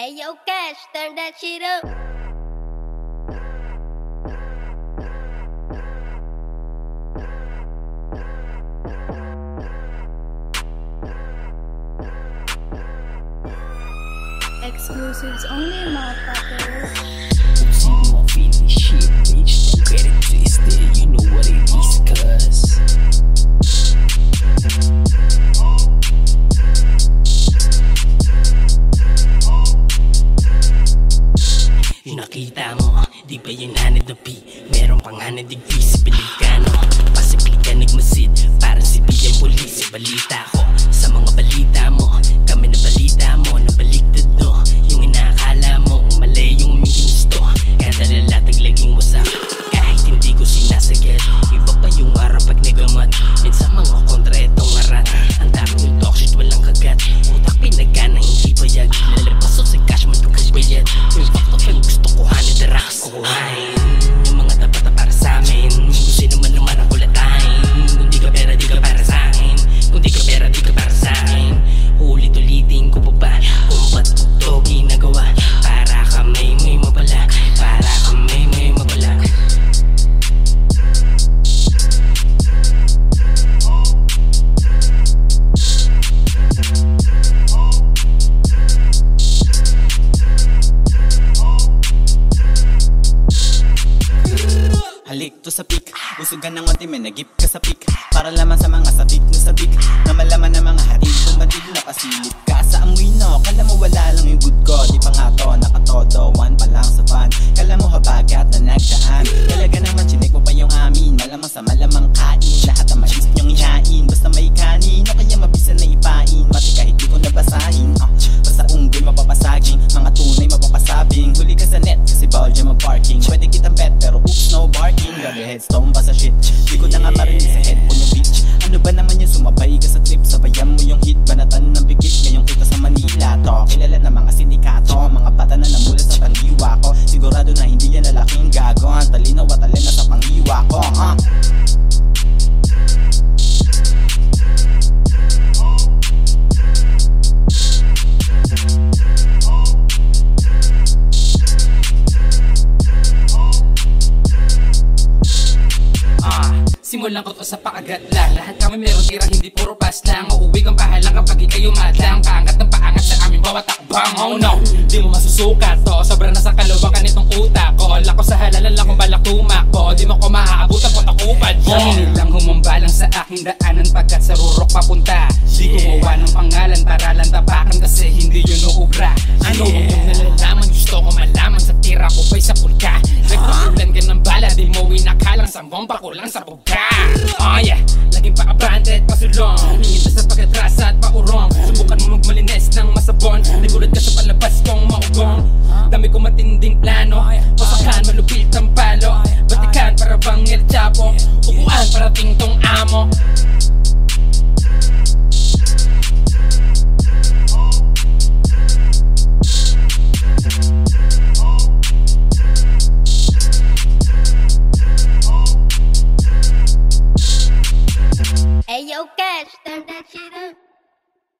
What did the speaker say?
Hey yo, Cash, turn that shit up. Exclusives only, motherfuckers. See you on feeling shit, bitch. Don't get it twisted. Nakita mo, di ba yun hanad na P? Meron pang hanad degree si Pelikano Pasipli ka nagmasid, parang si Bilang Polis Balita ko sa mga balita to sa pik Usugan ng konti may nagip ka sa pik Para lamang sa mga sabik na sabik. Na malaman ng mga harig Kung bandil na pasilip ka sa amoy no. Kala mo wala lang yung good ko Di pa nga to nakatodo One pa lang sa fan Kala mo habagat na nagdaan. Talaga naman chinek mo pa yung amin. Malamang sa malamang kain Lahat ang mais niyong ihain Basta may kanin headstone ba sa shit. Di ko na nga marinig sa headphone yung bitch. Ano ba naman yung sumabay ka sa trip? Sabayan mo yung hit Banatan ng bigit. Ngayong kita sa Manila to. Kilala na mga sindikato. Mga bata na namula sa pandiwa ko. Sigurado na hindi yan lalaking gago. Ang talinaw at alin na sa panghiwa ko simulan ko to sa pakagat lang. Lahat kami meron tira, hindi puro pass lang. Uuwi kang bahala kapag ikayo madlang Paangat ng paangat sa aming bawat takbang Oh no, di mo masusukat to. Sobra na sa kalawang ka nitong utak ko. Lako sa halalan lang kung balak tumakbo Di mo ko maaabutan kung takupad mo Nilang humambalang sa aking daanan Pagkat sa rurok papunta. Di gumawa ng pangalan para lang tapakan Kasi hindi yun uubra Ano yung nalalaman. Gusto ko malaman tira ko ba'y sa pulka Nagpakulan ka ng bala Di mo winakalang sa bomba ko lang sa buga Oh yeah, laging pa-abandoned, pasulong. Ingit sa pagkatras at paurong. Subukan mo magmalinis ng masabon. Nagulat ka sa palabas kong maugong. Dami ko matinding plano. Pasakan, malupit ang palo. Batikan para bang El Chapo. Upuan para tingtong amo so cash, turn that shit up.